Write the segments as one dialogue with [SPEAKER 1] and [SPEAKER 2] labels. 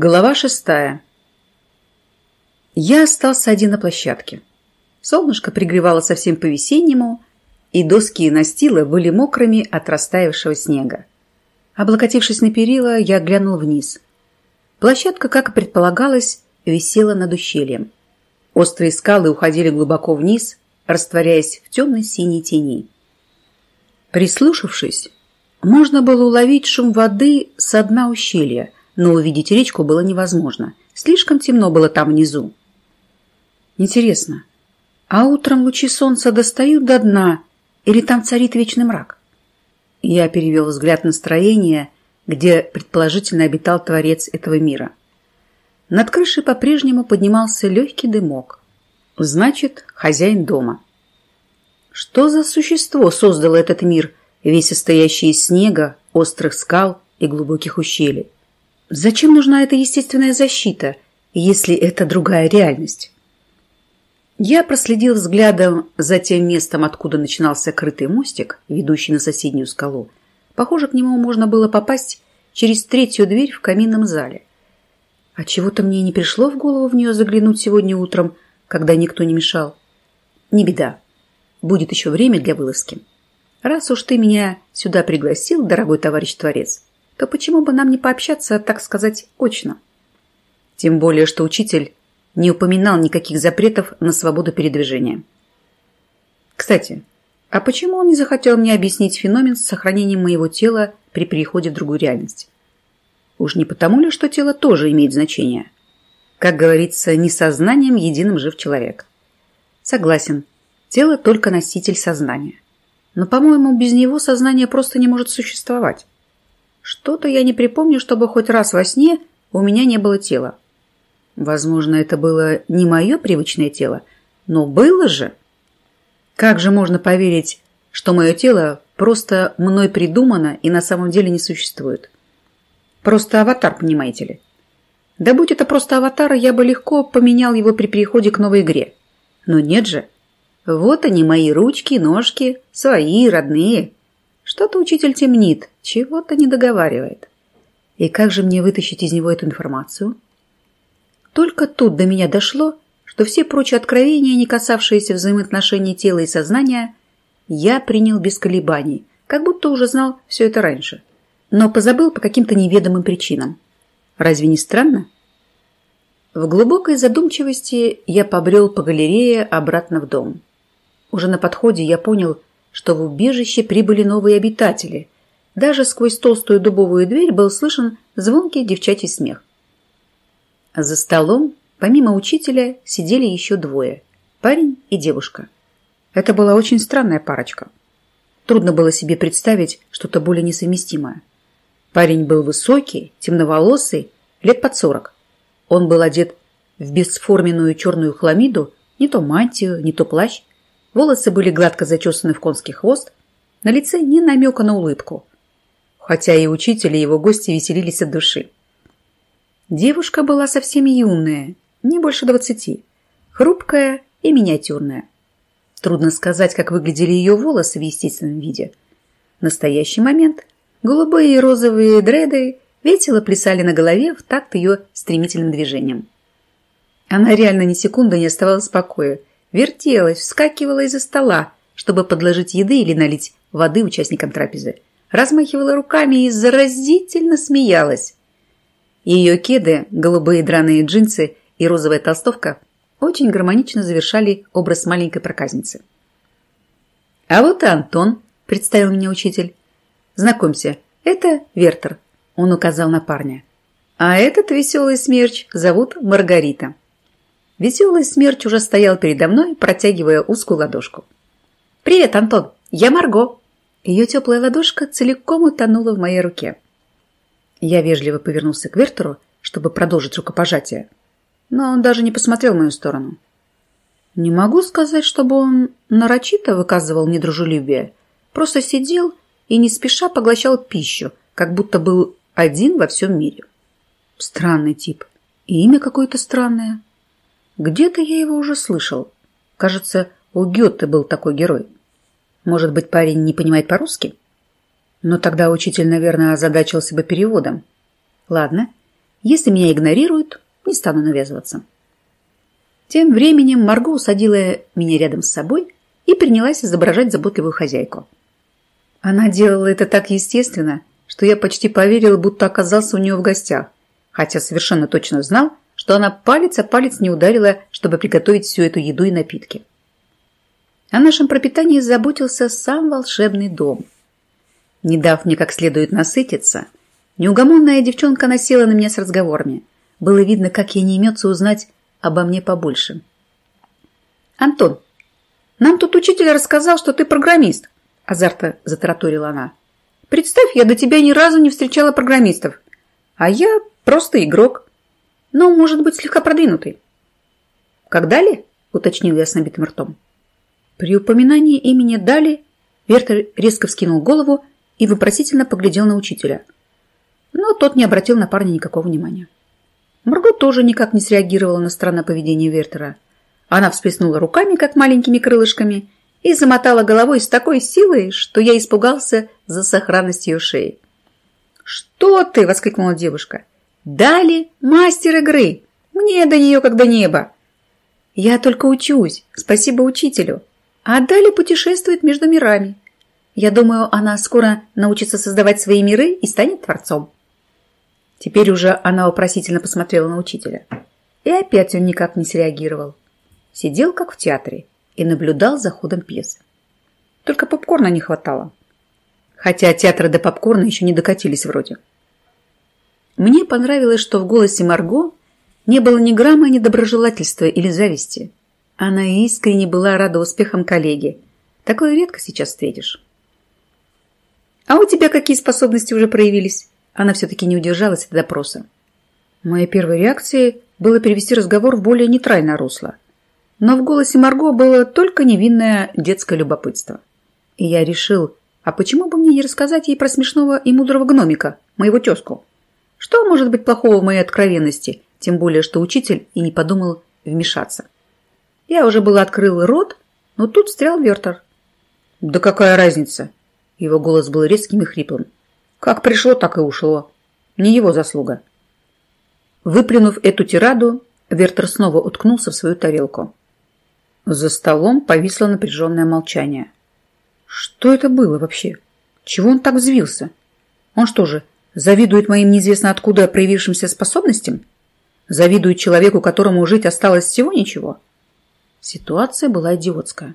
[SPEAKER 1] Глава шестая. Я остался один на площадке. Солнышко пригревало совсем по-весеннему, и доски и настила были мокрыми от растаявшего снега. Облокотившись на перила, я глянул вниз. Площадка, как и предполагалось, висела над ущельем. Острые скалы уходили глубоко вниз, растворяясь в темной синей тени. Прислушавшись, можно было уловить шум воды со дна ущелья – но увидеть речку было невозможно. Слишком темно было там внизу. Интересно, а утром лучи солнца достают до дна или там царит вечный мрак? Я перевел взгляд на строение, где предположительно обитал творец этого мира. Над крышей по-прежнему поднимался легкий дымок. Значит, хозяин дома. Что за существо создало этот мир, весь состоящий из снега, острых скал и глубоких ущелий? Зачем нужна эта естественная защита, если это другая реальность? Я проследил взглядом за тем местом, откуда начинался крытый мостик, ведущий на соседнюю скалу. Похоже, к нему можно было попасть через третью дверь в каминном зале. А чего-то мне не пришло в голову в нее заглянуть сегодня утром, когда никто не мешал. Не беда. Будет еще время для вылазки. Раз уж ты меня сюда пригласил, дорогой товарищ Творец, то почему бы нам не пообщаться, так сказать, очно? Тем более, что учитель не упоминал никаких запретов на свободу передвижения. Кстати, а почему он не захотел мне объяснить феномен с сохранением моего тела при переходе в другую реальность? Уж не потому ли, что тело тоже имеет значение? Как говорится, не сознанием единым жив человек. Согласен, тело только носитель сознания. Но, по-моему, без него сознание просто не может существовать. Что-то я не припомню, чтобы хоть раз во сне у меня не было тела. Возможно, это было не мое привычное тело, но было же. Как же можно поверить, что мое тело просто мной придумано и на самом деле не существует? Просто аватар, понимаете ли? Да будь это просто аватар, я бы легко поменял его при переходе к новой игре. Но нет же. Вот они, мои ручки, ножки, свои, родные. Что-то учитель темнит, чего-то не договаривает. И как же мне вытащить из него эту информацию? Только тут до меня дошло, что все прочие откровения, не касавшиеся взаимоотношений тела и сознания, я принял без колебаний, как будто уже знал все это раньше, но позабыл по каким-то неведомым причинам. Разве не странно? В глубокой задумчивости я побрел по галерее обратно в дом. Уже на подходе я понял, что в убежище прибыли новые обитатели. Даже сквозь толстую дубовую дверь был слышен звонкий девчачий смех. За столом, помимо учителя, сидели еще двое – парень и девушка. Это была очень странная парочка. Трудно было себе представить что-то более несовместимое. Парень был высокий, темноволосый, лет под сорок. Он был одет в бесформенную черную хламиду, не то мантию, не то плащ, Волосы были гладко зачесаны в конский хвост, на лице ни намека на улыбку. Хотя и учитель, и его гости веселились от души. Девушка была совсем юная, не больше двадцати, хрупкая и миниатюрная. Трудно сказать, как выглядели ее волосы в естественном виде. В настоящий момент голубые и розовые дреды весело плясали на голове в такт ее стремительным движением. Она реально ни секунды не оставалась в покое – Вертелась, вскакивала из-за стола, чтобы подложить еды или налить воды участникам трапезы. Размахивала руками и заразительно смеялась. Ее кеды, голубые драные джинсы и розовая толстовка очень гармонично завершали образ маленькой проказницы. «А вот и Антон», – представил меня учитель. «Знакомься, это Вертер», – он указал на парня. «А этот веселый смерч зовут Маргарита». Веселый смерч уже стоял передо мной, протягивая узкую ладошку. «Привет, Антон! Я Марго!» Ее теплая ладошка целиком утонула в моей руке. Я вежливо повернулся к Вертеру, чтобы продолжить рукопожатие, но он даже не посмотрел в мою сторону. Не могу сказать, чтобы он нарочито выказывал недружелюбие, просто сидел и не спеша поглощал пищу, как будто был один во всем мире. Странный тип. И имя какое-то странное. Где-то я его уже слышал. Кажется, у Гёте был такой герой. Может быть, парень не понимает по-русски? Но тогда учитель, наверное, озадачился бы переводом. Ладно, Если меня игнорируют, не стану навязываться. Тем временем Марго усадила меня рядом с собой и принялась изображать заботливую хозяйку. Она делала это так естественно, что я почти поверил, будто оказался у нее в гостях, хотя совершенно точно знал, что она палец о палец не ударила, чтобы приготовить всю эту еду и напитки. О нашем пропитании заботился сам волшебный дом. Не дав мне как следует насытиться, неугомонная девчонка насела на меня с разговорами. Было видно, как ей не имется узнать обо мне побольше. «Антон, нам тут учитель рассказал, что ты программист», азарта затараторила она. «Представь, я до тебя ни разу не встречала программистов, а я просто игрок, но, может быть, слегка продвинутый». «Когда ли?» – уточнил я с набитым ртом. При упоминании имени Дали Вертер резко вскинул голову и вопросительно поглядел на учителя. Но тот не обратил на парня никакого внимания. Марго тоже никак не среагировала на странное поведение Вертера. Она всплеснула руками, как маленькими крылышками, и замотала головой с такой силой, что я испугался за сохранность ее шеи. «Что ты?» – воскликнула девушка. «Дали мастер игры! Мне до нее как до неба!» «Я только учусь, спасибо учителю!» А далее путешествует между мирами. Я думаю, она скоро научится создавать свои миры и станет творцом. Теперь уже она вопросительно посмотрела на учителя. И опять он никак не среагировал. Сидел, как в театре, и наблюдал за ходом пьесы. Только попкорна не хватало. Хотя театры до попкорна еще не докатились вроде. Мне понравилось, что в голосе Марго не было ни грамма недоброжелательства или зависти. Она искренне была рада успехам коллеги. Такое редко сейчас встретишь. «А у тебя какие способности уже проявились?» Она все-таки не удержалась от допроса. Моей первой реакцией было перевести разговор в более нейтральное русло. Но в голосе Марго было только невинное детское любопытство. И я решил, а почему бы мне не рассказать ей про смешного и мудрого гномика, моего тезку? Что может быть плохого в моей откровенности, тем более, что учитель и не подумал вмешаться. Я уже было открыл рот, но тут встрял Вертер. «Да какая разница?» Его голос был резким и хриплым. «Как пришло, так и ушло. Не его заслуга». Выплюнув эту тираду, Вертер снова уткнулся в свою тарелку. За столом повисло напряженное молчание. Что это было вообще? Чего он так взвился? Он что же, завидует моим неизвестно откуда проявившимся способностям? Завидует человеку, которому жить осталось всего ничего? Ситуация была идиотская.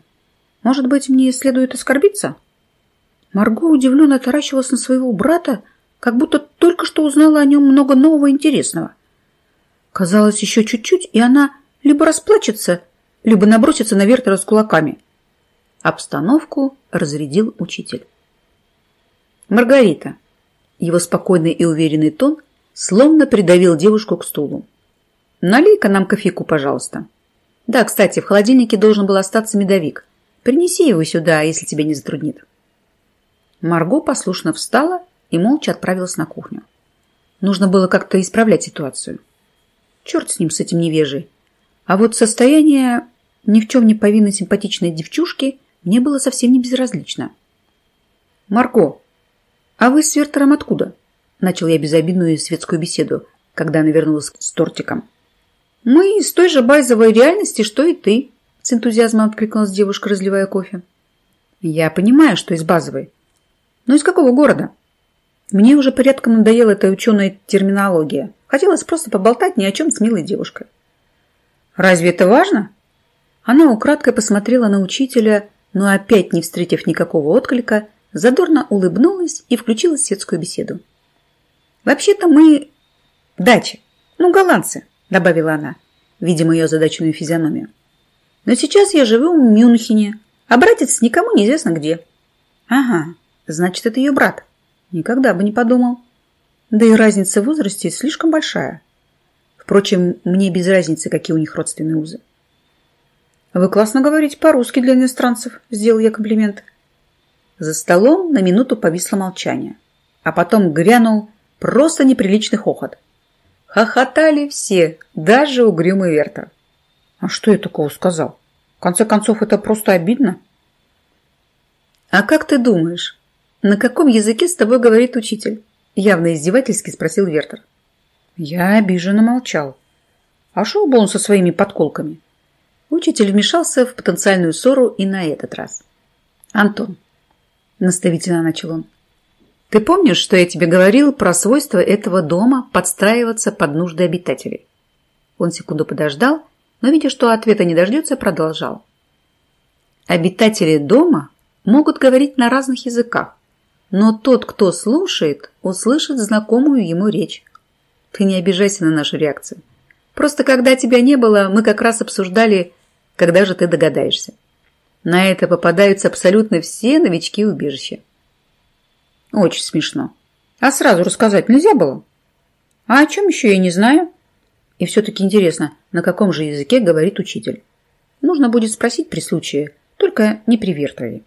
[SPEAKER 1] Может быть, мне следует оскорбиться? Марго удивленно таращилась на своего брата, как будто только что узнала о нем много нового интересного. Казалось, еще чуть-чуть, и она либо расплачется, либо набросится на Вертера с кулаками. Обстановку разрядил учитель. «Маргарита!» Его спокойный и уверенный тон словно придавил девушку к стулу. «Налей-ка нам кофейку, пожалуйста». Да, кстати, в холодильнике должен был остаться медовик. Принеси его сюда, если тебе не затруднит. Марго послушно встала и молча отправилась на кухню. Нужно было как-то исправлять ситуацию. Черт с ним, с этим невежей. А вот состояние ни в чем не повинной симпатичной девчушки мне было совсем не безразлично. «Марго, а вы с Вертером откуда?» Начал я безобидную светскую беседу, когда она вернулась с тортиком. «Мы из той же байзовой реальности, что и ты», — с энтузиазмом откликнулась девушка, разливая кофе. «Я понимаю, что из базовой. Но из какого города?» Мне уже порядком надоела эта ученая терминология. Хотелось просто поболтать ни о чем с милой девушкой. «Разве это важно?» Она украдкой посмотрела на учителя, но опять, не встретив никакого отклика, задорно улыбнулась и включила светскую беседу. «Вообще-то мы дачи, ну, голландцы добавила она, видя мою озадаченную физиономию. Но сейчас я живу в Мюнхене, а братец никому неизвестно где. Ага, значит, это ее брат. Никогда бы не подумал. Да и разница в возрасте слишком большая. Впрочем, мне без разницы, какие у них родственные узы. «Вы классно говорите по-русски для иностранцев», – сделал я комплимент. За столом на минуту повисло молчание, а потом грянул просто неприличный хохот. Хохотали все, даже угрюмый Вертер. А что я такого сказал? В конце концов, это просто обидно. А как ты думаешь, на каком языке с тобой говорит учитель? Явно издевательски спросил Вертер. Я обиженно молчал. А шел бы он со своими подколками. Учитель вмешался в потенциальную ссору и на этот раз. «Антон», — наставительно начал он, — «ты помнишь, что я тебе говорил про свойства этого дома подстраиваться под нужды обитателей?» Он секунду подождал, но, видя, что ответа не дождется, продолжал. «Обитатели дома могут говорить на разных языках, но тот, кто слушает, услышит знакомую ему речь. Ты не обижайся на нашу реакцию. Просто когда тебя не было, мы как раз обсуждали, когда же ты догадаешься. На это попадаются абсолютно все новички убежища. Очень смешно. А сразу рассказать нельзя было? А о чем еще я не знаю? И все-таки интересно, на каком же языке говорит учитель. Нужно будет спросить при случае, только не при.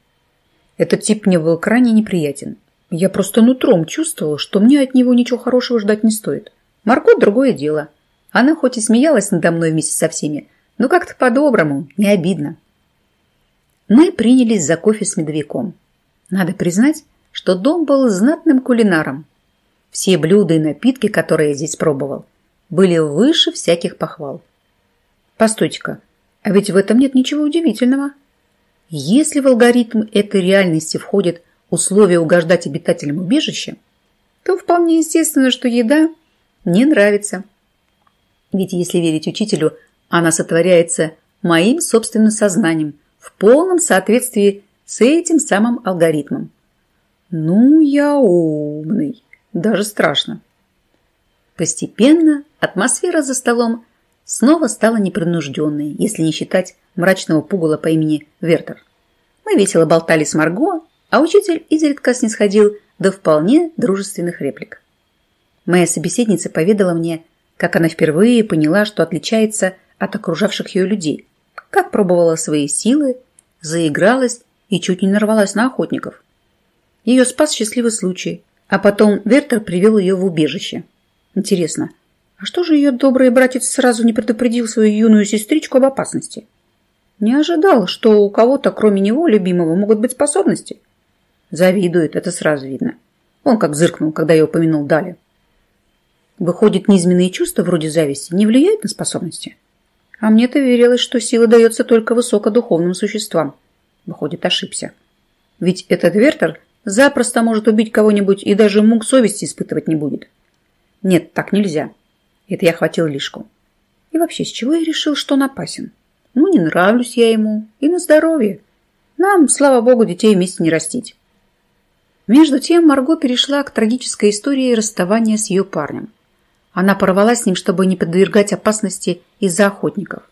[SPEAKER 1] Этот тип мне был крайне неприятен. Я просто нутром чувствовал, что мне от него ничего хорошего ждать не стоит. Марго – другое дело. Она хоть и смеялась надо мной вместе со всеми, но как-то по-доброму, не обидно. Мы принялись за кофе с медовиком. Надо признать, что дом был знатным кулинаром. Все блюда и напитки, которые я здесь пробовал, были выше всяких похвал. Постойте-ка, а ведь в этом нет ничего удивительного. Если в алгоритм этой реальности входит условие угождать обитателям убежища, то вполне естественно, что еда – не нравится. Ведь если верить учителю, она сотворяется моим собственным сознанием в полном соответствии с этим самым алгоритмом. Ну, я умный. Даже страшно. Постепенно атмосфера за столом снова стала непринужденной, если не считать мрачного пугала по имени Вертер. Мы весело болтали с Марго, а учитель изредка снисходил до вполне дружественных реплик. Моя собеседница поведала мне, как она впервые поняла, что отличается от окружавших ее людей, как пробовала свои силы, заигралась и чуть не нарвалась на охотников. Ее спас счастливый случай, а потом Вертер привел ее в убежище. Интересно, а что же ее добрый братец сразу не предупредил свою юную сестричку об опасности? Не ожидал, что у кого-то, кроме него, любимого, могут быть способности. Завидует, это сразу видно. Он как зыркнул, когда я упомянул Дали. Выходит, низменные чувства вроде зависти не влияют на способности? А мне-то верилось, что сила дается только высокодуховным существам. Выходит, ошибся. Ведь этот Вертер запросто может убить кого-нибудь и даже мук совести испытывать не будет. Нет, так нельзя. Это я хватил лишку. И вообще, с чего я решил, что он опасен? Ну, не нравлюсь я ему. И на здоровье. Нам, слава богу, детей вместе не растить. Между тем Марго перешла к трагической истории расставания с ее парнем. Она порвала с ним, чтобы не подвергать опасности из-за охотников.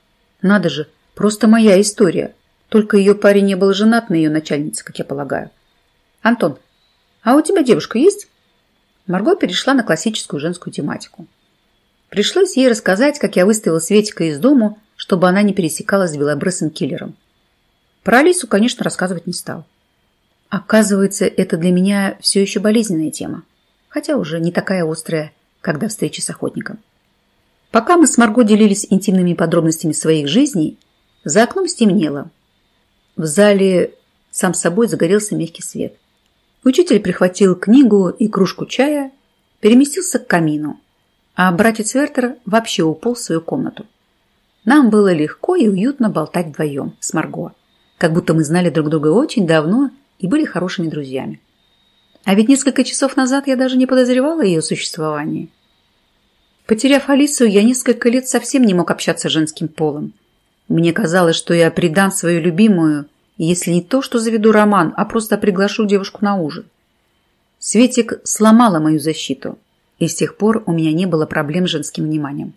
[SPEAKER 1] Надо же, просто моя история. Только ее парень не был женат на ее начальнице, как я полагаю. Антон, а у тебя девушка есть? Марго перешла на классическую женскую тематику. Пришлось ей рассказать, как я выставила Светика из дому, чтобы она не пересекалась с белобрысым киллером. Про Алису, конечно, рассказывать не стал. Оказывается, это для меня все еще болезненная тема, хотя уже не такая острая, когда встречи с охотником. Пока мы с Марго делились интимными подробностями своих жизней, за окном стемнело. В зале сам собой загорелся мягкий свет. Учитель прихватил книгу и кружку чая, переместился к камину, а братец Вертер вообще уполз в свою комнату. Нам было легко и уютно болтать вдвоем с Марго, как будто мы знали друг друга очень давно и были хорошими друзьями. А ведь несколько часов назад я даже не подозревала о ее существовании. Потеряв Алису, я несколько лет совсем не мог общаться с женским полом. Мне казалось, что я предам свою любимую, если не то, что заведу роман, а просто приглашу девушку на ужин. Светик сломала мою защиту, и с тех пор у меня не было проблем с женским вниманием.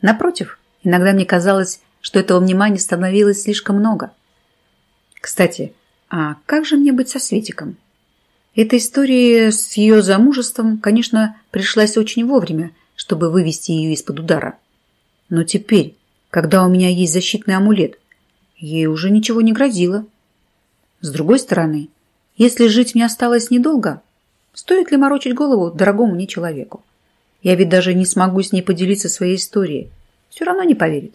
[SPEAKER 1] Напротив, иногда мне казалось, что этого внимания становилось слишком много. Кстати, а как же мне быть со Светиком? Эта история с ее замужеством, конечно, пришлась очень вовремя, чтобы вывести ее из-под удара. Но теперь, когда у меня есть защитный амулет, ей уже ничего не грозило. С другой стороны, если жить мне осталось недолго, стоит ли морочить голову дорогому мне человеку? Я ведь даже не смогу с ней поделиться своей историей. Все равно не поверит.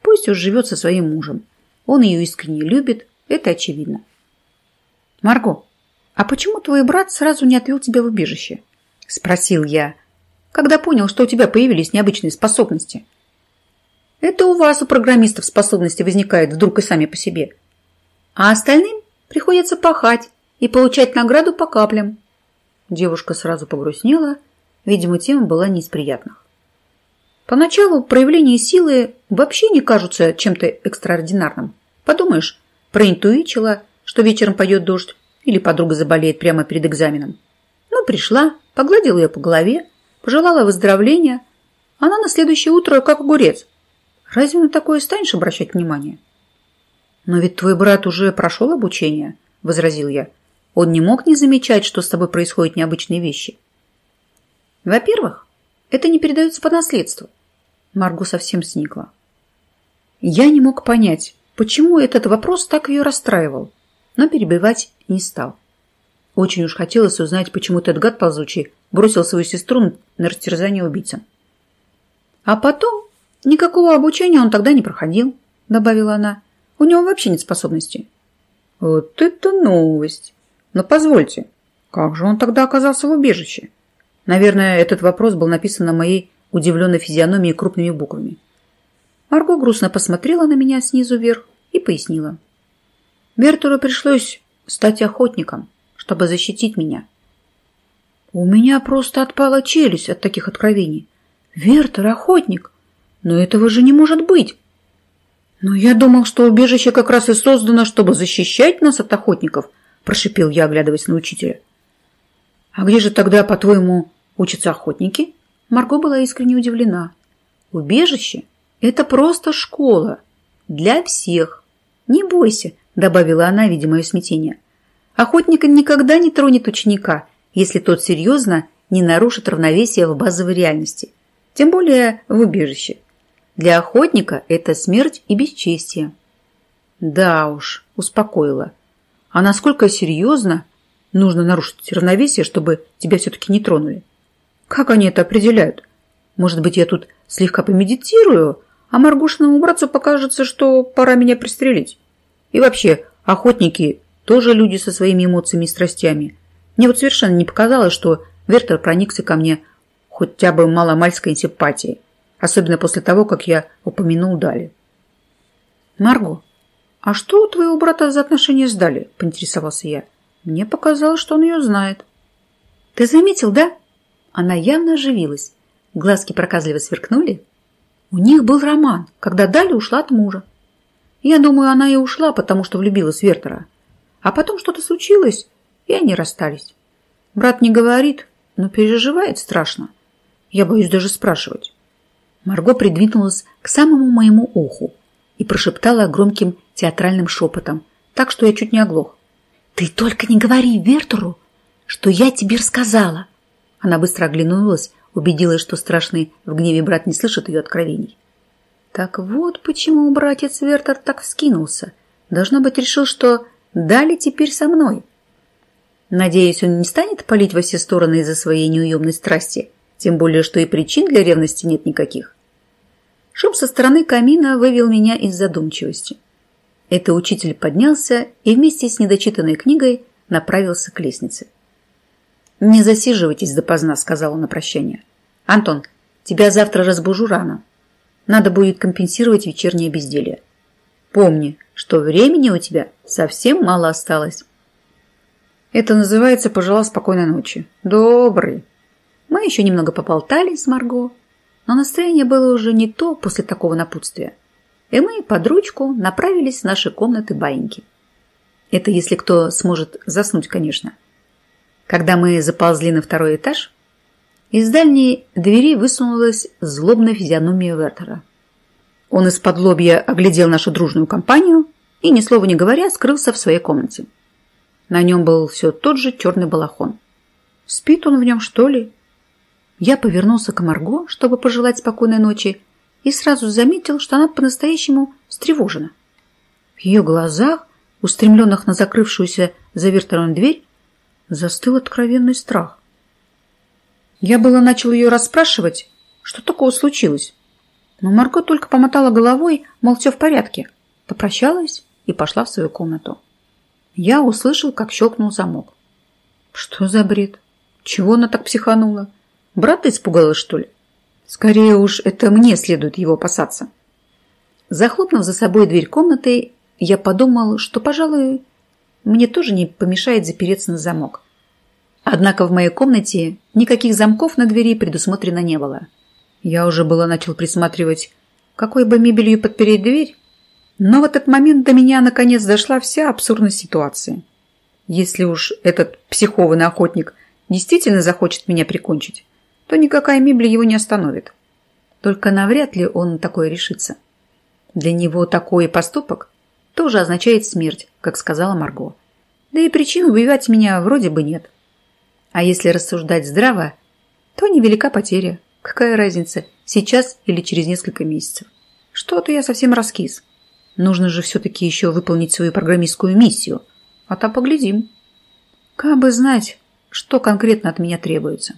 [SPEAKER 1] Пусть уж живет со своим мужем. Он ее искренне любит, это очевидно. Марго, «А почему твой брат сразу не отвел тебя в убежище?» – спросил я, когда понял, что у тебя появились необычные способности. Это у вас, у программистов, способности возникают вдруг и сами по себе. А остальным приходится пахать и получать награду по каплям. Девушка сразу погрустнела, видимо, тема была не из приятных. Поначалу проявления силы вообще не кажутся чем-то экстраординарным. Подумаешь, проинтуичила, что вечером пойдет дождь, или подруга заболеет прямо перед экзаменом. Ну, пришла, погладила ее по голове, пожелала выздоровления. Она на следующее утро как огурец. Разве на такое станешь обращать внимание? Но ведь твой брат уже прошел обучение, возразил я. Он не мог не замечать, что с тобой происходят необычные вещи. Во-первых, это не передается по наследству. Марго совсем сникла. Я не мог понять, почему этот вопрос так ее расстраивал, но перебивать не стал. Очень уж хотелось узнать, почему этот гад ползучий бросил свою сестру на растерзание убийцам. А потом никакого обучения он тогда не проходил, добавила она. У него вообще нет способностей. Вот это новость! Но позвольте, как же он тогда оказался в убежище? Наверное, этот вопрос был написан на моей удивленной физиономии крупными буквами. Марго грустно посмотрела на меня снизу вверх и пояснила. Бертеру пришлось стать охотником, чтобы защитить меня. У меня просто отпала челюсть от таких откровений. Вертер – охотник. Но этого же не может быть. Но я думал, что убежище как раз и создано, чтобы защищать нас от охотников, прошипел я, оглядываясь на учителя. А где же тогда, по-твоему, учатся охотники? Марго была искренне удивлена. Убежище – это просто школа. Для всех. Не бойся, добавила она, видя мое смятение. Охотник никогда не тронет ученика, если тот серьезно не нарушит равновесие в базовой реальности, тем более в убежище. Для охотника это смерть и бесчестие. Да уж, успокоила. А насколько серьезно нужно нарушить равновесие, чтобы тебя все-таки не тронули? Как они это определяют? Может быть, я тут слегка помедитирую, а Маргушиному братцу покажется, что пора меня пристрелить. И вообще, охотники тоже люди со своими эмоциями и страстями. Мне вот совершенно не показалось, что Вертер проникся ко мне хотя бы маломальской симпатией, особенно после того, как я упомянул Дали. «Марго, а что у твоего брата за отношения с Дали?» – поинтересовался я. Мне показалось, что он ее знает. «Ты заметил, да?» Она явно оживилась. Глазки проказливо сверкнули. У них был роман, когда Дали ушла от мужа. Я думаю, она и ушла, потому что влюбилась в Вертера. А потом что-то случилось, и они расстались. Брат не говорит, но переживает страшно. Я боюсь даже спрашивать. Марго придвинулась к самому моему уху и прошептала громким театральным шепотом, так что я чуть не оглох. «Ты только не говори Вертеру, что я тебе рассказала!» Она быстро оглянулась, убедилась, что страшный в гневе брат не слышит ее откровений. Так вот почему братец Вертер так вскинулся. Должно быть, решил, что Дали теперь со мной. Надеюсь, он не станет палить во все стороны из-за своей неуемной страсти, тем более, что и причин для ревности нет никаких. Шум со стороны камина вывел меня из задумчивости. Это учитель поднялся и вместе с недочитанной книгой направился к лестнице. «Не засиживайтесь допоздна», — сказал он на прощание. «Антон, тебя завтра разбужу рано. Надо будет компенсировать вечернее безделье. Помни, что времени у тебя совсем мало осталось. Это называется «пожелал спокойной ночи». Добрый. Мы еще немного поболтали с Марго, но настроение было уже не то после такого напутствия. И мы под ручку направились в наши комнаты баиньки. Это если кто сможет заснуть, конечно. Когда мы заползли на второй этаж, из дальней двери высунулась злобная физиономия Вертера. Он из-под лобья оглядел нашу дружную компанию и, ни слова не говоря, скрылся в своей комнате. На нем был все тот же черный балахон. Спит он в нем, что ли? Я повернулся к Марго, чтобы пожелать спокойной ночи, и сразу заметил, что она по-настоящему встревожена. В ее глазах, устремленных на закрывшуюся за Вертером дверь, застыл откровенный страх. Я было начал ее расспрашивать, что такого случилось, но Марго только помотала головой, мол, все в порядке, попрощалась и пошла в свою комнату. Я услышал, как щелкнул замок. Что за бред? Чего она так психанула? Брата испугалась, что ли? Скорее уж, это мне следует его опасаться. Захлопнув за собой дверь комнаты, я подумал, что, пожалуй, мне тоже не помешает запереться на замок. Однако в моей комнате никаких замков на двери предусмотрено не было. Я уже было начал присматривать, какой бы мебелью подпереть дверь, но в этот момент до меня наконец дошла вся абсурдность ситуации. Если уж этот психованный охотник действительно захочет меня прикончить, то никакая мебель его не остановит. Только навряд ли он такое решится. Для него такой поступок тоже означает смерть, как сказала Марго. Да и причин убивать меня вроде бы нет. А если рассуждать здраво, то невелика потеря. Какая разница, сейчас или через несколько месяцев? Что-то я совсем раскис. Нужно же все-таки еще выполнить свою программистскую миссию. А там поглядим. Как бы знать, что конкретно от меня требуется.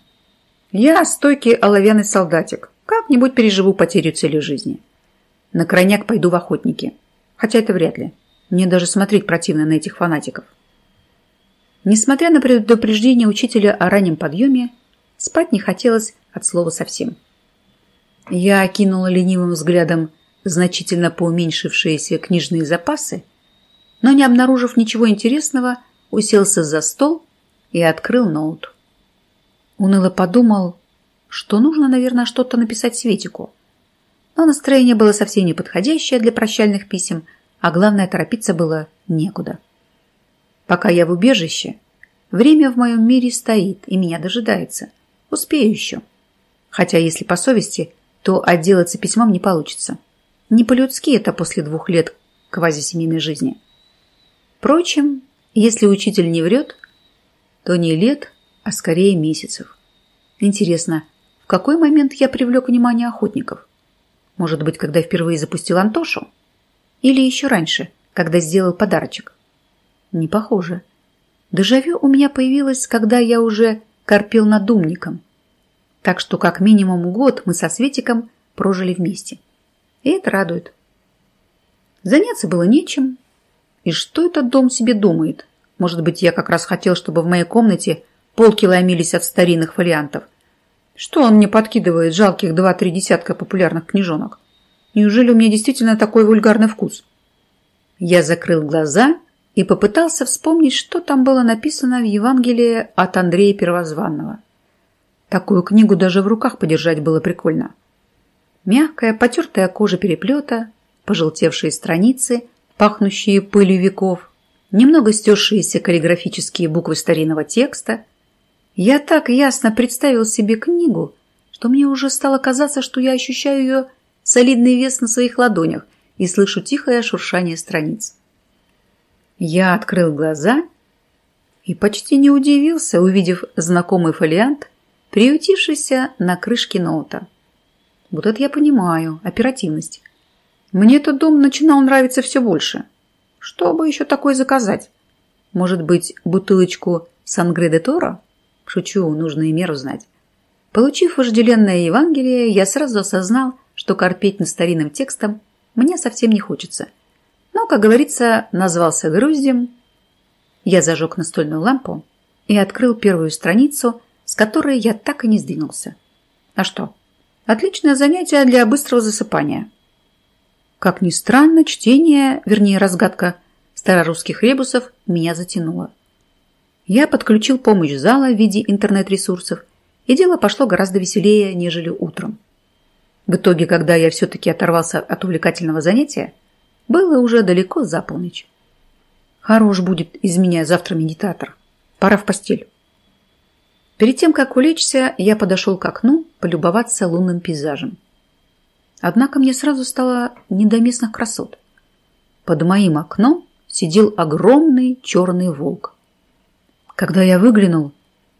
[SPEAKER 1] Я стойкий оловянный солдатик. Как-нибудь переживу потерю цели жизни. На крайняк пойду в охотники. Хотя это вряд ли. Мне даже смотреть противно на этих фанатиков. Несмотря на предупреждение учителя о раннем подъеме, спать не хотелось от слова совсем. Я окинула ленивым взглядом значительно поуменьшившиеся книжные запасы, но, не обнаружив ничего интересного, уселся за стол и открыл ноут. Уныло подумал, что нужно, наверное, что-то написать Светику. Но настроение было совсем неподходящее для прощальных писем, а главное, торопиться было некуда. Пока я в убежище, время в моем мире стоит и меня дожидается. Успею еще. Хотя, если по совести, то отделаться письмом не получится. Не по-людски это после двух лет квазисемейной жизни. Впрочем, если учитель не врет, то не лет, а скорее месяцев. Интересно, в какой момент я привлек внимание охотников? Может быть, когда впервые запустил Антошу? Или еще раньше, когда сделал подарочек? Не похоже. Дежавю у меня появилось, когда я уже корпел над умником. Так что как минимум год мы со Светиком прожили вместе. И это радует. Заняться было нечем. И что этот дом себе думает? Может быть, я как раз хотел, чтобы в моей комнате полки ломились от старинных фолиантов. Что он мне подкидывает жалких два-три десятка популярных книжонок? Неужели у меня действительно такой вульгарный вкус? Я закрыл глаза и попытался вспомнить, что там было написано в Евангелии от Андрея Первозванного. Такую книгу даже в руках подержать было прикольно. Мягкая, потертая кожа переплета, пожелтевшие страницы, пахнущие пылью веков, немного стершиеся каллиграфические буквы старинного текста. Я так ясно представил себе книгу, что мне уже стало казаться, что я ощущаю ее солидный вес на своих ладонях и слышу тихое шуршание страниц. Я открыл глаза и почти не удивился, увидев знакомый фолиант, приютившийся на крышке ноута. Вот это я понимаю, оперативность. Мне этот дом начинал нравиться все больше. Что бы еще такое заказать? Может быть, бутылочку Сангре де Торо? Шучу, нужно и меру знать. Получив вожделенное Евангелие, я сразу осознал, что корпеть над старинным текстом мне совсем не хочется. Но, как говорится, назвался груздем. Я зажег настольную лампу и открыл первую страницу, с которой я так и не сдвинулся. А что? Отличное занятие для быстрого засыпания. Как ни странно, чтение, вернее разгадка старорусских ребусов меня затянуло. Я подключил помощь зала в виде интернет-ресурсов, и дело пошло гораздо веселее, нежели утром. В итоге, когда я все-таки оторвался от увлекательного занятия, было уже далеко за полночь. Хорош будет из меня завтра медитатор. Пора в постель. Перед тем, как улечься, я подошел к окну полюбоваться лунным пейзажем. Однако мне сразу стало не до местных красот. Под моим окном сидел огромный черный волк. Когда я выглянул,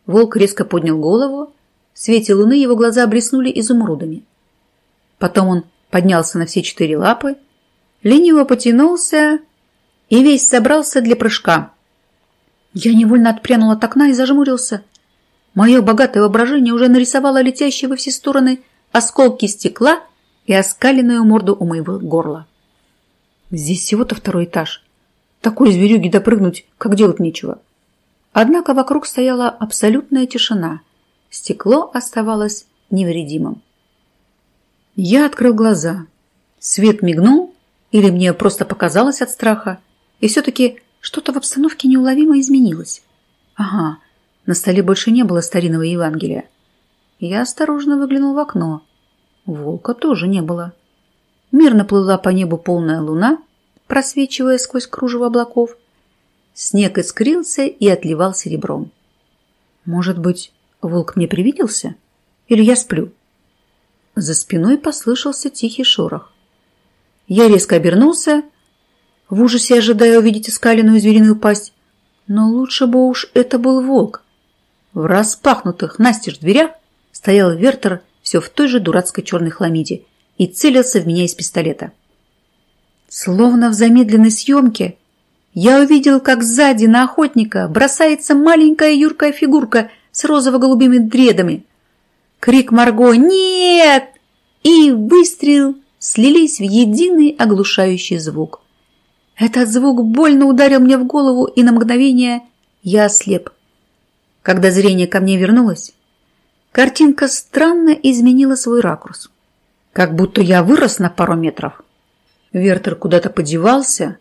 [SPEAKER 1] волк резко поднял голову, в свете луны его глаза блеснули изумрудами. Потом он поднялся на все четыре лапы, лениво потянулся и весь собрался для прыжка. Я невольно отпрянул от окна и зажмурился – Мое богатое воображение уже нарисовало летящие во все стороны осколки стекла и оскаленную морду у моего горла. Здесь всего-то второй этаж. Такой зверюги допрыгнуть, как делать нечего. Однако вокруг стояла абсолютная тишина. стекло оставалось невредимым. Я открыл глаза. Свет мигнул, или мне просто показалось от страха, и все-таки что-то в обстановке неуловимо изменилось. Ага, на столе больше не было старинного Евангелия. Я осторожно выглянул в окно. Волка тоже не было. Мирно плыла по небу полная луна, просвечивая сквозь кружево облаков. Снег искрился и отливал серебром. Может быть, волк мне привиделся? Или я сплю? За спиной послышался тихий шорох. Я резко обернулся, в ужасе ожидая увидеть искаленную звериную пасть. Но лучше бы уж это был волк. В распахнутых настежь дверях стоял Вертер все в той же дурацкой черной хламиде и целился в меня из пистолета. Словно в замедленной съемке я увидел, как сзади на охотника бросается маленькая юркая фигурка с розово-голубыми дредами. Крик Марго «Нет!» и выстрел слились в единый оглушающий звук. Этот звук больно ударил мне в голову, и на мгновение я ослеп. Когда зрение ко мне вернулось, картинка странно изменила свой ракурс. Как будто я вырос на пару метров. Вертер куда-то подевался,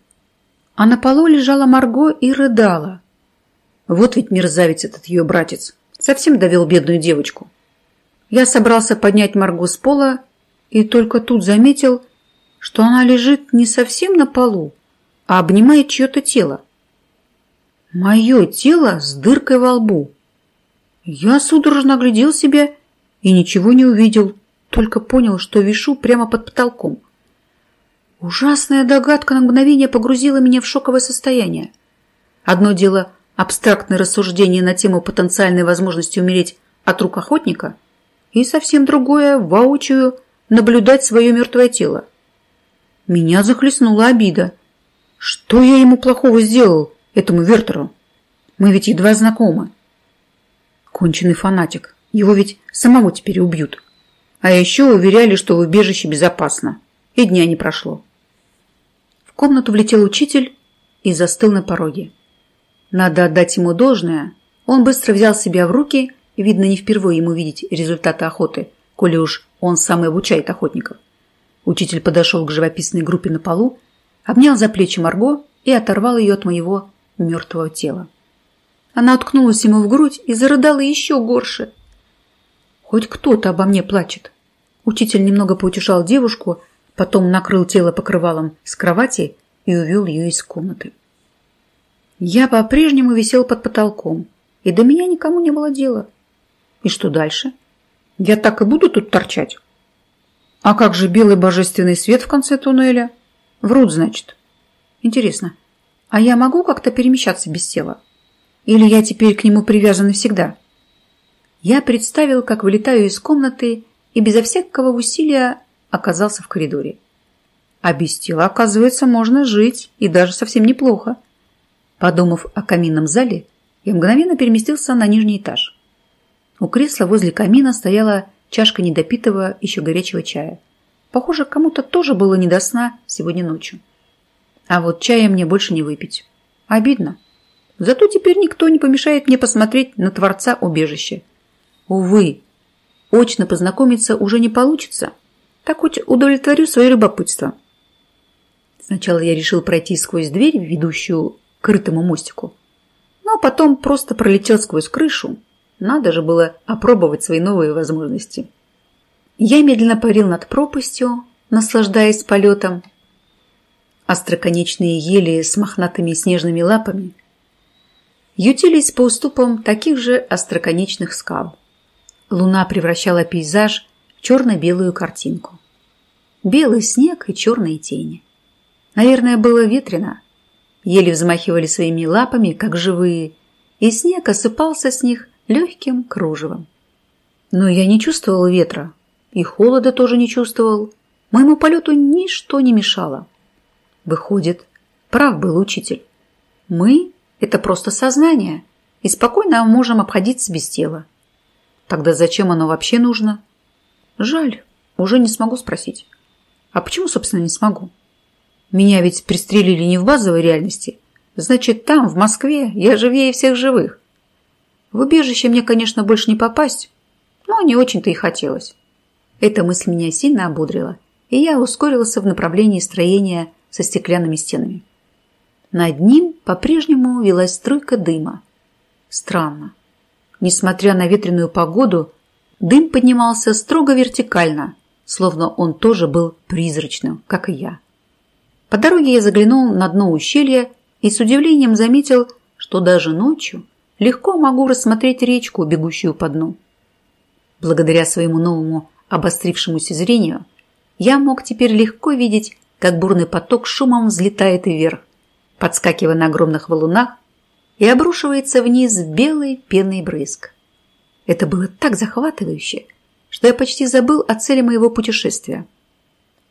[SPEAKER 1] а на полу лежала Марго и рыдала. Вот ведь мерзавец этот ее братец. Совсем довел бедную девочку. Я собрался поднять Марго с пола и только тут заметил, что она лежит не совсем на полу, а обнимает чье-то тело. Мое тело с дыркой во лбу. Я судорожно оглядел себя и ничего не увидел, только понял, что вишу прямо под потолком. Ужасная догадка на мгновение погрузила меня в шоковое состояние. Одно дело абстрактное рассуждение на тему потенциальной возможности умереть от рук охотника, и совсем другое – воочию наблюдать свое мертвое тело. Меня захлестнула обида. Что я ему плохого сделал, этому Вертеру? Мы ведь едва знакомы. Конченый фанатик. Его ведь самого теперь убьют. А еще уверяли, что в убежище безопасно. И дня не прошло. В комнату влетел учитель и застыл на пороге. Надо отдать ему должное. Он быстро взял себя в руки, видно, не впервые ему видеть результаты охоты, коли уж он сам и обучает охотников. Учитель подошел к живописной группе на полу, обнял за плечи Марго и оторвал ее от моего мертвого тела. Она уткнулась ему в грудь и зарыдала еще горше. Хоть кто-то обо мне плачет. Учитель немного поутешал девушку, потом накрыл тело покрывалом с кровати и увел ее из комнаты. Я по-прежнему висел под потолком, и до меня никому не было дела. И что дальше? Я так и буду тут торчать? А как же белый божественный свет в конце туннеля? Врут, значит. Интересно, а я могу как-то перемещаться без тела? Или я теперь к нему привязан навсегда? Я представил, как вылетаю из комнаты и безо всякого усилия оказался в коридоре. А без тела, оказывается, можно жить, и даже совсем неплохо. Подумав о каминном зале, я мгновенно переместился на нижний этаж. У кресла возле камина стояла чашка недопитого еще горячего чая. Похоже, кому-то тоже было не до сна сегодня ночью. А вот чая мне больше не выпить. Обидно. Зато теперь никто не помешает мне посмотреть на Творца убежища. Увы, очно познакомиться уже не получится. Так хоть удовлетворю свое любопытство. Сначала я решил пройти сквозь дверь, ведущую к крытому мостику. Ну, а потом просто пролетел сквозь крышу. Надо же было опробовать свои новые возможности. Я медленно парил над пропастью, наслаждаясь полетом. Остроконечные ели с мохнатыми снежными лапами – ютились по уступам таких же остроконечных скал. Луна превращала пейзаж в черно-белую картинку. Белый снег и черные тени. Наверное, было ветрено. Ели взмахивали своими лапами, как живые, и снег осыпался с них легким кружевом. Но я не чувствовал ветра, и холода тоже не чувствовал. Моему полету ничто не мешало. Выходит, прав был учитель. Мы это просто сознание, и спокойно можем обходиться без тела. Тогда зачем оно вообще нужно? Жаль, уже не смогу спросить. А почему, собственно, не смогу? Меня ведь пристрелили не в базовой реальности. Значит, там, в Москве, я живее всех живых. В убежище мне, конечно, больше не попасть, но не очень-то и хотелось. Эта мысль меня сильно ободрила, и я ускорился в направлении строения со стеклянными стенами. Над ним по-прежнему велась струйка дыма. Странно. Несмотря на ветреную погоду, дым поднимался строго вертикально, словно он тоже был призрачным, как и я. По дороге я заглянул на дно ущелья и с удивлением заметил, что даже ночью легко могу рассмотреть речку, бегущую по дну. Благодаря своему новому обострившемуся зрению я мог теперь легко видеть, как бурный поток шумом взлетает вверх, подскакивая на огромных валунах и обрушивается вниз белый пенный брызг. Это было так захватывающе, что я почти забыл о цели моего путешествия.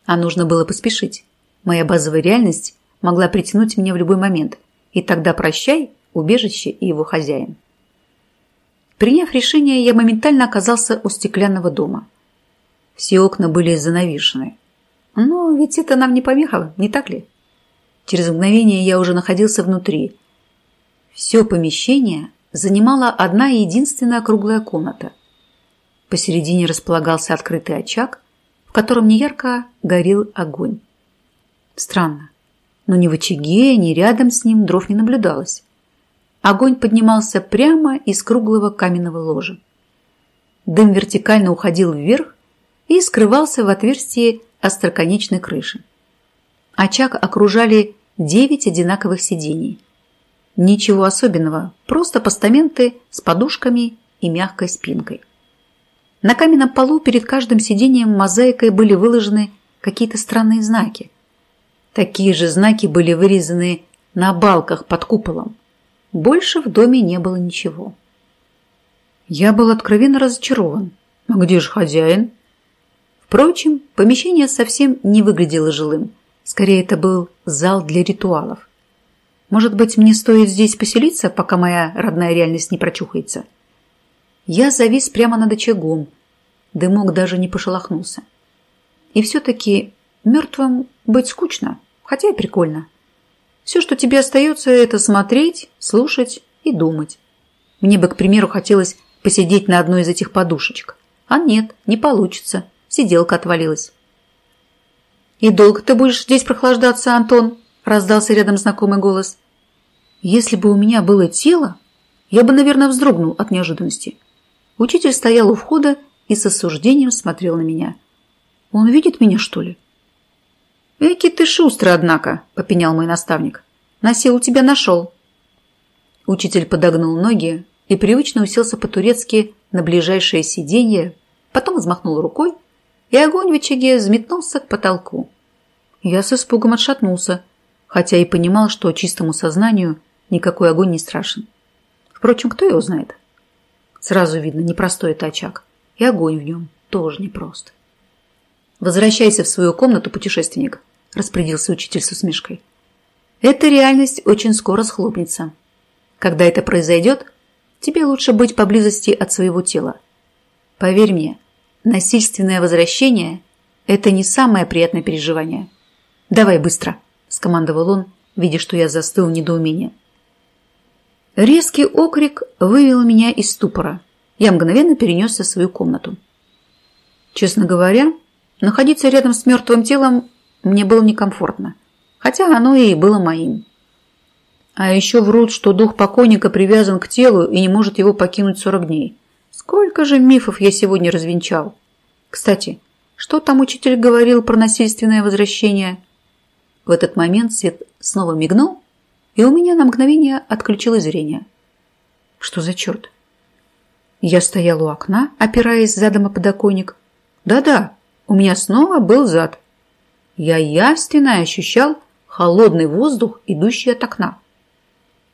[SPEAKER 1] А нужно было поспешить. Моя базовая реальность могла притянуть меня в любой момент, и тогда прощай, убежище и его хозяин. Приняв решение, я моментально оказался у стеклянного дома. Все окна были занавешены. Но ведь это нам не помеха, не так ли? Через мгновение я уже находился внутри. Все помещение занимала одна единственная круглая комната. Посередине располагался открытый очаг, в котором неярко горел огонь. Странно, но ни в очаге, ни рядом с ним дров не наблюдалось. Огонь поднимался прямо из круглого каменного ложа. Дым вертикально уходил вверх и скрывался в отверстии остроконечной крыши. Очаг окружали девять одинаковых сидений. Ничего особенного, просто постаменты с подушками и мягкой спинкой. На каменном полу перед каждым сиденьем мозаикой были выложены какие-то странные знаки. Такие же знаки были вырезаны на балках под куполом. Больше в доме не было ничего. Я был откровенно разочарован. А где же хозяин? Впрочем, помещение совсем не выглядело жилым. Скорее, это был зал для ритуалов. Может быть, мне стоит здесь поселиться, пока моя родная реальность не прочухается? Я завис прямо над очагом. Дымок даже не пошелохнулся. И все-таки мертвым быть скучно, хотя и прикольно. Все, что тебе остается, это смотреть, слушать и думать. Мне бы, к примеру, хотелось посидеть на одной из этих подушечек. А нет, не получится. Сиделка отвалилась. «И долго ты будешь здесь прохлаждаться, Антон?» – раздался рядом знакомый голос. «Если бы у меня было тело, я бы, наверное, вздрогнул от неожиданности». Учитель стоял у входа и с осуждением смотрел на меня. «Он видит меня, что ли?» «Эки ты шустрый, однако», – попенял мой наставник. «На силу тебя нашел». Учитель подогнул ноги и привычно уселся по-турецки на ближайшее сиденье, потом взмахнул рукой, и огонь в очаге взметнулся к потолку. Я с испугом отшатнулся, хотя и понимал, что чистому сознанию никакой огонь не страшен. Впрочем, кто его знает? Сразу видно, непростой это очаг, и огонь в нем тоже непрост. «Возвращайся в свою комнату, путешественник», – распорядился учитель с усмешкой. «Эта реальность очень скоро схлопнется. Когда это произойдет, тебе лучше быть поблизости от своего тела. Поверь мне, Насильственное возвращение – это не самое приятное переживание. «Давай быстро», – скомандовал он, видя, что я застыл в недоумении. Резкий окрик вывел меня из ступора. Я мгновенно перенесся в свою комнату. Честно говоря, находиться рядом с мертвым телом мне было некомфортно, хотя оно и было моим. А еще врут, что дух покойника привязан к телу и не может его покинуть 40 дней. Сколько же мифов я сегодня развенчал. Кстати, что там учитель говорил про насильственное возвращение? В этот момент свет снова мигнул, и у меня на мгновение отключилось зрение. Что за черт? Я стоял у окна, опираясь задом о подоконник. Да-да, у меня снова был зад. Я явственно ощущал холодный воздух, идущий от окна.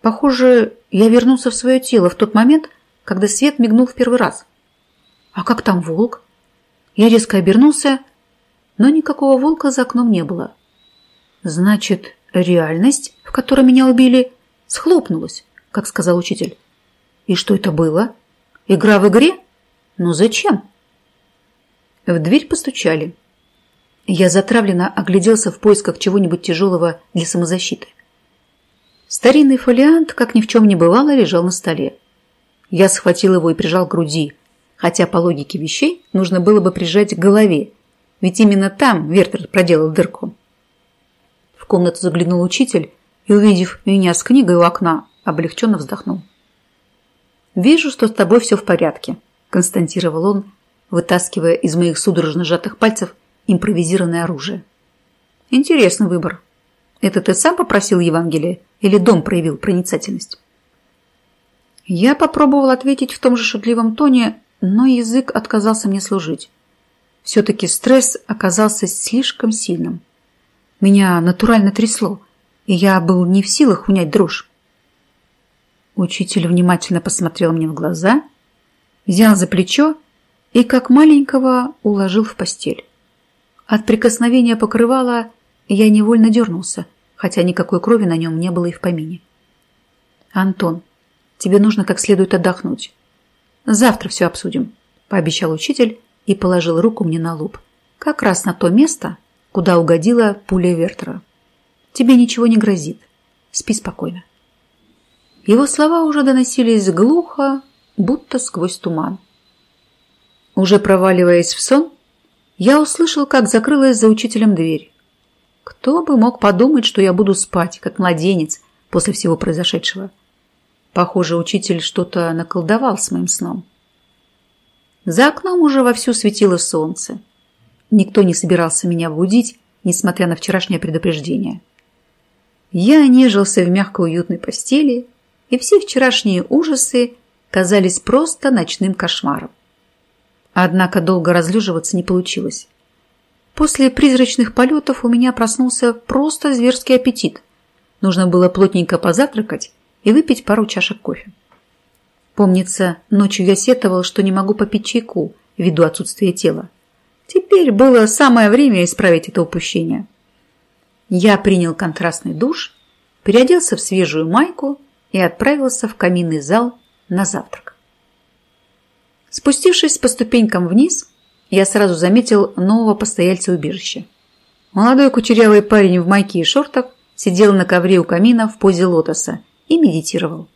[SPEAKER 1] Похоже, я вернулся в свое тело в тот момент, когда свет мигнул в первый раз. А как там волк? Я резко обернулся, но никакого волка за окном не было. Значит, реальность, в которой меня убили, схлопнулась, как сказал учитель. И что это было? Игра в игре? Но зачем? В дверь постучали. Я затравленно огляделся в поисках чего-нибудь тяжелого для самозащиты. Старинный фолиант, как ни в чем не бывало, лежал на столе. Я схватил его и прижал к груди, хотя по логике вещей нужно было бы прижать к голове, ведь именно там Вертер проделал дырку. В комнату заглянул учитель и, увидев меня с книгой у окна, облегченно вздохнул. «Вижу, что с тобой все в порядке», – констатировал он, вытаскивая из моих судорожно сжатых пальцев импровизированное оружие. «Интересный выбор. Это ты сам попросил Евангелие или дом проявил проницательность?» Я попробовал ответить в том же шутливом тоне, но язык отказался мне служить. Все-таки стресс оказался слишком сильным. Меня натурально трясло, и я был не в силах унять дрожь. Учитель внимательно посмотрел мне в глаза, взял за плечо и как маленького уложил в постель. От прикосновения покрывала я невольно дернулся, хотя никакой крови на нем не было и в помине. «Антон, тебе нужно как следует отдохнуть. Завтра все обсудим», – пообещал учитель и положил руку мне на лоб, как раз на то место, куда угодила пуля Вертера. «Тебе ничего не грозит. Спи спокойно». Его слова уже доносились глухо, будто сквозь туман. Уже проваливаясь в сон, я услышал, как закрылась за учителем дверь. Кто бы мог подумать, что я буду спать, как младенец, после всего произошедшего. Похоже, учитель что-то наколдовал с моим сном. За окном уже вовсю светило солнце. Никто не собирался меня будить, несмотря на вчерашнее предупреждение. Я нежился в мягкой уютной постели, и все вчерашние ужасы казались просто ночным кошмаром. Однако долго разлеживаться не получилось. После призрачных полетов у меня проснулся просто зверский аппетит. Нужно было плотненько позавтракать и выпить пару чашек кофе. Помнится, ночью я сетовал, что не могу попить чайку ввиду отсутствия тела. Теперь было самое время исправить это упущение. Я принял контрастный душ, переоделся в свежую майку и отправился в каминный зал на завтрак. Спустившись по ступенькам вниз, я сразу заметил нового постояльца убежища. Молодой кучерявый парень в майке и шортах сидел на ковре у камина в позе лотоса и медитировал.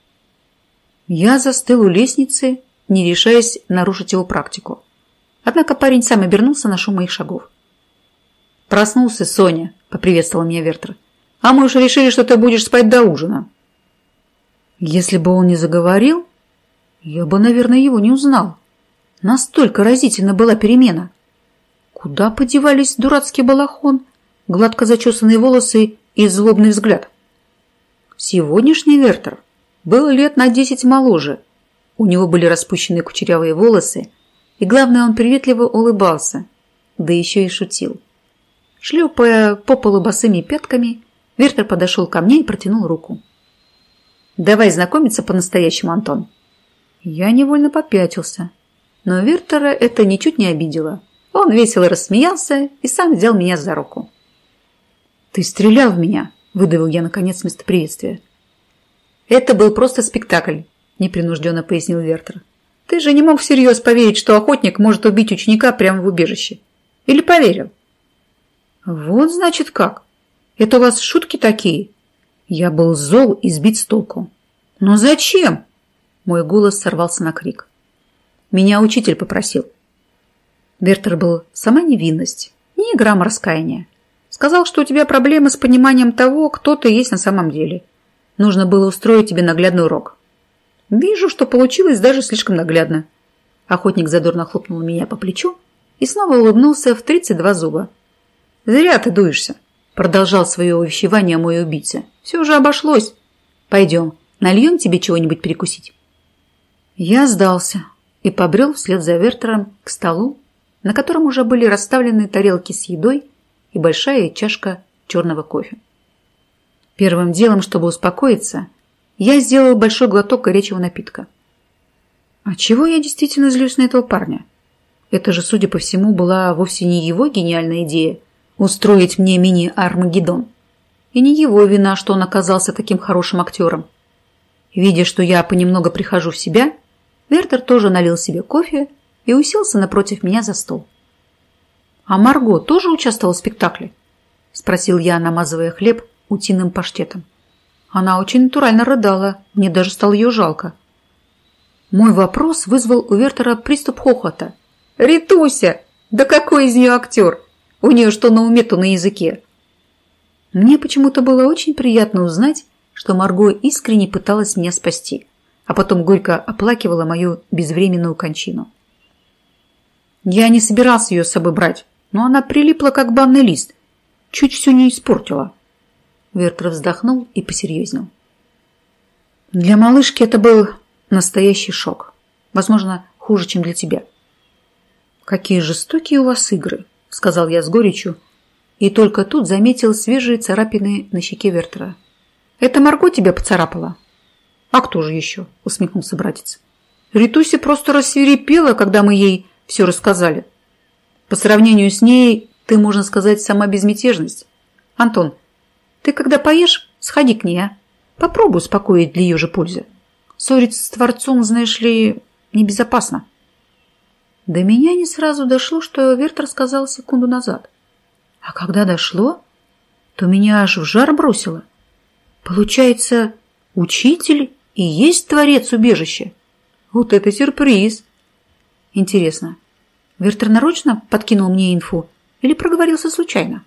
[SPEAKER 1] Я застыл у лестницы, не решаясь нарушить его практику. Однако парень сам обернулся на шум моих шагов. «Проснулся, Соня», — поприветствовал меня Вертер. «А мы уже решили, что ты будешь спать до ужина». Если бы он не заговорил, я бы, наверное, его не узнал. Настолько разительно была перемена. Куда подевались дурацкий балахон, гладко зачесанные волосы и злобный взгляд? Сегодняшний Вертер был лет на десять моложе. У него были распущенные кучерявые волосы, и, главное, он приветливо улыбался, да еще и шутил. Шлепая по полу босыми пятками, Вертер подошел ко мне и протянул руку. Давай знакомиться по-настоящему, Антон. Я невольно попятился. Но Вертера это ничуть не обидело. Он весело рассмеялся и сам взял меня за руку. «Ты стрелял в меня!» – выдавил я, наконец, вместо приветствия. «Это был просто спектакль», – непринужденно пояснил Вертер. «Ты же не мог всерьез поверить, что охотник может убить ученика прямо в убежище. Или поверил?» «Вот, значит, как. Это у вас шутки такие?» Я был зол и сбит с толку. «Но зачем?» Мой голос сорвался на крик. Меня учитель попросил. Вертер был сама невинность, ни грамма раскаяния. Сказал, что у тебя проблемы с пониманием того, кто ты есть на самом деле. Нужно было устроить тебе наглядный урок. Вижу, что получилось даже слишком наглядно. Охотник задорно хлопнул меня по плечу и снова улыбнулся в 32 зуба. Зря ты дуешься. Продолжал свое увещевание мой убийца. Все уже обошлось. Пойдем, нальем тебе чего-нибудь перекусить. Я сдался и побрел вслед за Вертером к столу, на котором уже были расставлены тарелки с едой и большая чашка черного кофе. Первым делом, чтобы успокоиться, я сделал большой глоток горячего напитка. А чего я действительно злюсь на этого парня? Это же, судя по всему, была вовсе не его гениальная идея – устроить мне мини-Армагеддон. И не его вина, что он оказался таким хорошим актером. Видя, что я понемногу прихожу в себя, Вертер тоже налил себе кофе и уселся напротив меня за стол. «А Марго тоже участвовала в спектакле?» – спросил я, намазывая хлеб утиным паштетом. Она очень натурально рыдала, мне даже стало ее жалко. Мой вопрос вызвал у Вертера приступ хохота. «Ритуся! Да какой из нее актер? У нее что на уме, то на языке!» Мне почему-то было очень приятно узнать, что Марго искренне пыталась меня спасти, а потом горько оплакивала мою безвременную кончину. Я не собирался ее с собой брать, но она прилипла, как банный лист. Чуть все не испортила. Вертер вздохнул и посерьезнел. Для малышки это был настоящий шок. Возможно, хуже, чем для тебя. «Какие жестокие у вас игры», — сказал я с горечью, и только тут заметил свежие царапины на щеке Вертера. «Это Марго тебя поцарапала?» «А кто же еще?» — усмехнулся братец. Ритуси просто рассверепела, когда мы ей все рассказали. По сравнению с ней, ты, можно сказать, сама безмятежность. Антон, ты когда поешь, сходи к ней, а? Попробуй успокоить для ее же пользы. Ссориться с Творцом, знаешь ли, небезопасно. До меня не сразу дошло, что Верт рассказал секунду назад. А когда дошло, то меня аж в жар бросило. Получается, учитель и есть творец убежища. Вот это сюрприз! Интересно, Вертер нарочно подкинул мне инфу или проговорился случайно?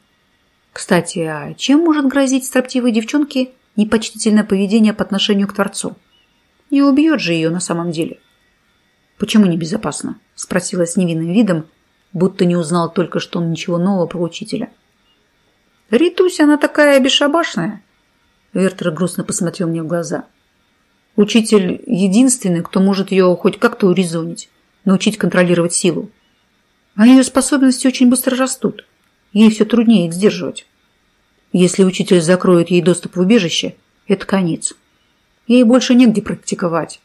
[SPEAKER 1] Кстати, а чем может грозить строптивой девчонке непочтительное поведение по отношению к Творцу? Не убьет же ее на самом деле. Почему небезопасно? Спросила с невинным видом, будто не узнал только что ничего нового про учителя. Ритуся, она такая бесшабашная. Вертер грустно посмотрел мне в глаза. Учитель единственный, кто может ее хоть как-то урезонить научить контролировать силу. А ее способности очень быстро растут. Ей все труднее их сдерживать. Если учитель закроет ей доступ в убежище, это конец. Ей больше негде практиковать.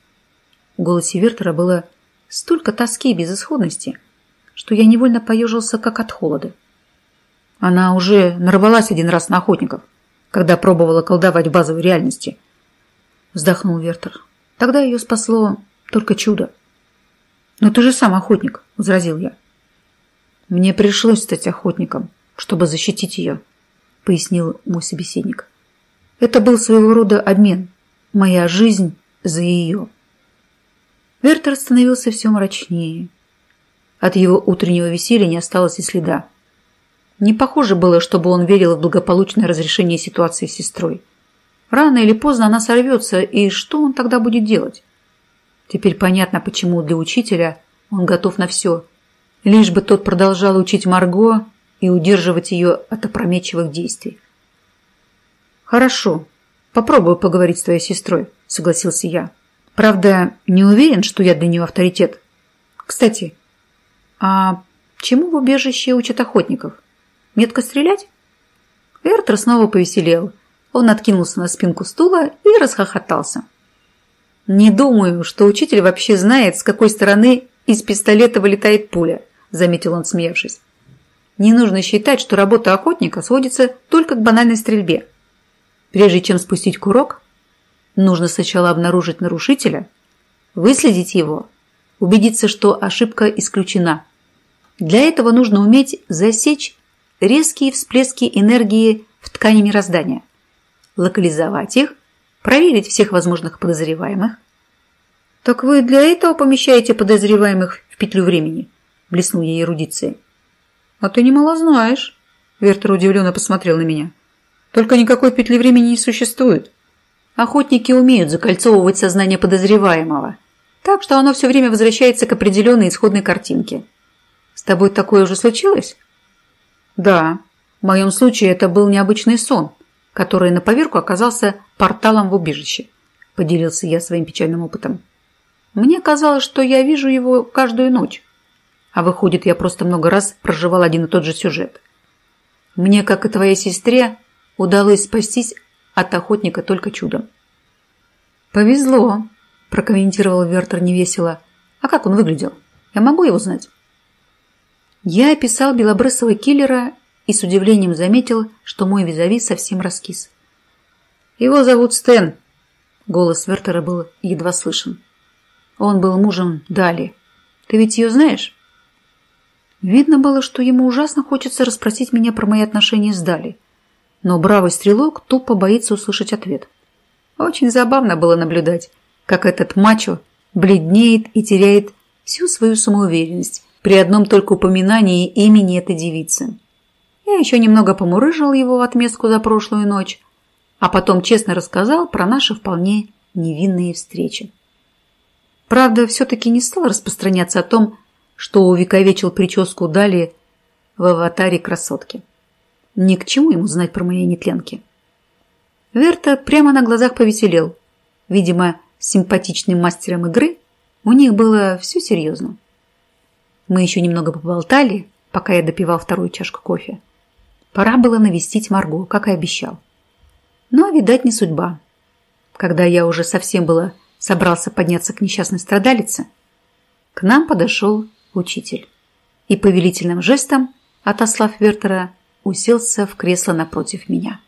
[SPEAKER 1] В голосе Вертера было столько тоски и безысходности, что я невольно поежился, как от холода. Она уже нарвалась один раз на охотников, когда пробовала колдовать в базовой реальности. Вздохнул Вертер. Тогда ее спасло только чудо. «Но ты же сам охотник», – возразил я. «Мне пришлось стать охотником, чтобы защитить ее», – пояснил мой собеседник. «Это был своего рода обмен. Моя жизнь за ее». Вертер становился все мрачнее. От его утреннего веселья не осталось и следа. Не похоже было, чтобы он верил в благополучное разрешение ситуации с сестрой. Рано или поздно она сорвется, и что он тогда будет делать? Теперь понятно, почему для учителя он готов на все, лишь бы тот продолжал учить Марго и удерживать ее от опрометчивых действий. «Хорошо, попробую поговорить с твоей сестрой», — согласился я. «Правда, не уверен, что я для нее авторитет. Кстати, а чему в убежище учат охотников? Метко стрелять?» Эртер снова повеселел. Он откинулся на спинку стула и расхохотался. «Не думаю, что учитель вообще знает, с какой стороны из пистолета вылетает пуля», заметил он, смеявшись. «Не нужно считать, что работа охотника сводится только к банальной стрельбе. Прежде чем спустить курок, нужно сначала обнаружить нарушителя, выследить его, убедиться, что ошибка исключена. Для этого нужно уметь засечь резкие всплески энергии в ткани мироздания, локализовать их проверить всех возможных подозреваемых. «Так вы для этого помещаете подозреваемых в петлю времени?» – блеснул ей эрудицией. «А ты немало знаешь», – Вертер удивленно посмотрел на меня. «Только никакой петли времени не существует. Охотники умеют закольцовывать сознание подозреваемого, так что оно все время возвращается к определенной исходной картинке. С тобой такое уже случилось?» «Да. В моем случае это был необычный сон, который на поверку оказался порталом в убежище, поделился я своим печальным опытом. Мне казалось, что я вижу его каждую ночь, а выходит, я просто много раз проживал один и тот же сюжет. Мне, как и твоей сестре, удалось спастись от охотника только чудом. «Повезло», – прокомментировал Вертер невесело. «А как он выглядел? Я могу его знать?» Я описал белобрысого киллера и с удивлением заметил, что мой визави совсем раскис. «Его зовут Стэн», — голос Вертера был едва слышен. «Он был мужем Дали. Ты ведь ее знаешь?» Видно было, что ему ужасно хочется расспросить меня про мои отношения с Дали, но бравый стрелок тупо боится услышать ответ. Очень забавно было наблюдать, как этот мачо бледнеет и теряет всю свою самоуверенность при одном только упоминании имени этой девицы. Я еще немного помурыжил его в отместку за прошлую ночь, а потом честно рассказал про наши вполне невинные встречи. Правда, все-таки не стал распространяться о том, что увековечил прическу Дали в аватаре красотки. Ни к чему ему знать про мои нетленки. Верта прямо на глазах повеселел. Видимо, симпатичным мастером игры у них было все серьезно. Мы еще немного поболтали, пока я допивал вторую чашку кофе. Пора было навестить Марго, как и обещал. Но, видать, не судьба. Когда я уже совсем было собрался подняться к несчастной страдалице, к нам подошел учитель и повелительным жестом, отослав Вертера, уселся в кресло напротив меня.